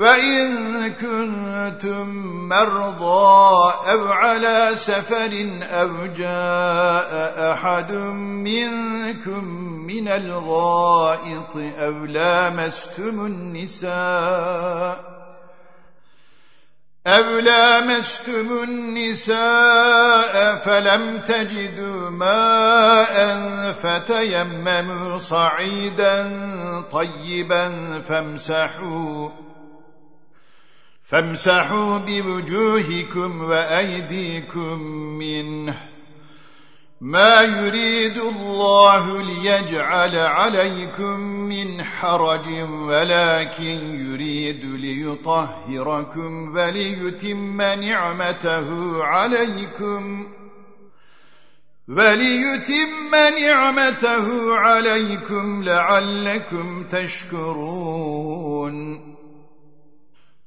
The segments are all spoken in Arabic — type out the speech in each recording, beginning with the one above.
وإن كنتم مرضى أو على سفر أو جاء أحد منكم من الغائط أو لامستم النساء أو لامستم النساء فلم تجدوا ماء فتيمموا صعيدا طيبا فامسحوا فامسحوا بوجوهكم وأيديكم منه. ما يريد الله ليجعل عليكم من حرج ولكن يريد ليطهركم وليتم نعمته عليكم. وليتم نعمته عليكم لعلكم تشكرون.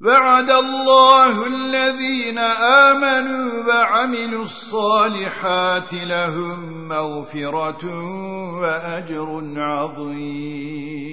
وعد الله الذين آمنوا وعملوا الصالحات لهم مغفرة وأجر عظيم.